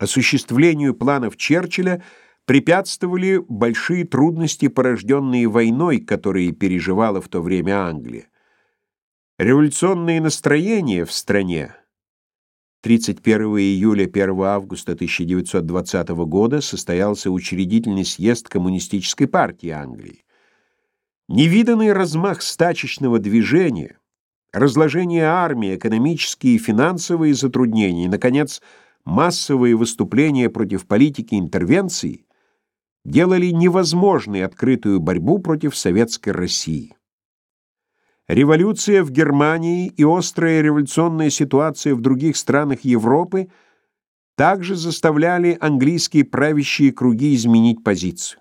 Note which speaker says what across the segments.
Speaker 1: Осуществлению планов Черчилля препятствовали большие трудности, порожденные войной, которые переживала в то время Англия. Революционные настроения в стране 31 июля 1 августа 1920 года состоялся учредительный съезд Коммунистической партии Англии. Невиданный размах стачечного движения, разложение армии, экономические и финансовые затруднения наконец, массовые выступления против политики интервенции делали невозможной открытую борьбу против советской России. Революция в Германии и острая революционная ситуация в других странах Европы также заставляли английские правящие круги изменить позицию.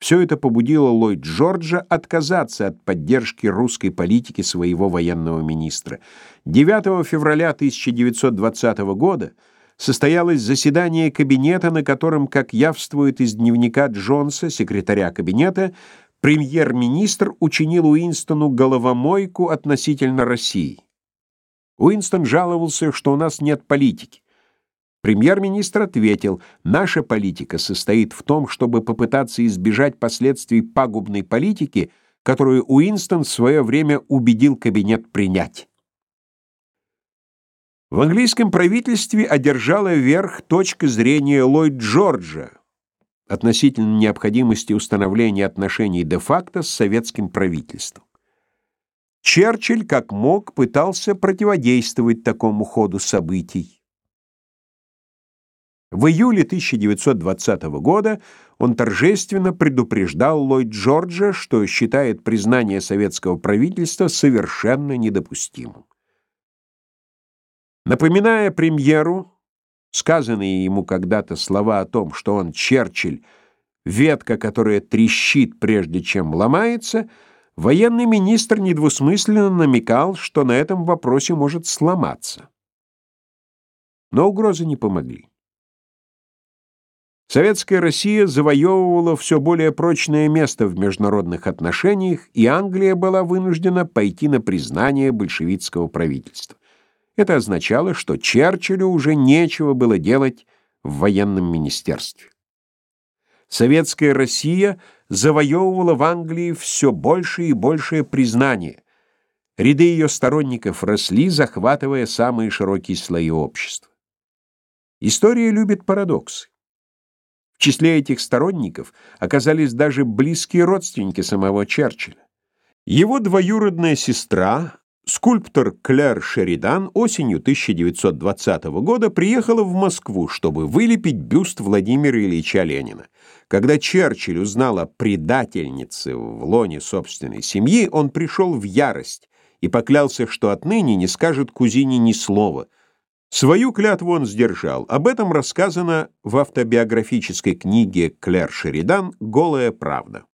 Speaker 1: Все это побудило Ллойд Джорджа отказаться от поддержки русской политики своего военного министра. 9 февраля 1920 года состоялось заседание кабинета, на котором, как явствует из дневника Джонса, секретаря кабинета, премьер-министр учинил Уинстону головомойку относительно России. Уинстон жаловался, что у нас нет политики. Премьер-министр ответил, наша политика состоит в том, чтобы попытаться избежать последствий пагубной политики, которую Уинстон в свое время убедил кабинет принять. В английском правительстве одержала верх точка зрения Ллойд Джорджа, относительно необходимости установления отношений де-факто с советским правительством. Черчилль, как мог, пытался противодействовать такому ходу событий. В июле 1920 года он торжественно предупреждал Ллойд Джорджа, что считает признание советского правительства совершенно недопустимым. Напоминая премьеру, Сказанные ему когда-то слова о том, что он Черчилль, ветка, которая трещит, прежде чем ломается, военный министр недвусмысленно намекал, что на этом вопросе может сломаться. Но угрозы не помогли. Советская Россия завоевывала все более прочное место в международных отношениях, и Англия была вынуждена пойти на признание большевистского правительства. Это означало, что Черчиллю уже нечего было делать в военном министерстве. Советская Россия завоевывала в Англии все больше и большее признание. Ряды ее сторонников росли, захватывая самые широкие слои общества. История любит парадоксы. В числе этих сторонников оказались даже близкие родственники самого Черчилля. Его двоюродная сестра, Скульптор Клэр Шеридан осенью 1920 года приехала в Москву, чтобы вылепить бюст Владимира Ильича Ленина. Когда Черчилль узнал о предательнице в лоне собственной семьи, он пришел в ярость и поклялся, что отныне не скажет кузине ни слова. Свою клятву он сдержал. Об этом рассказано в автобиографической книге Клэр Шеридан «Голая правда».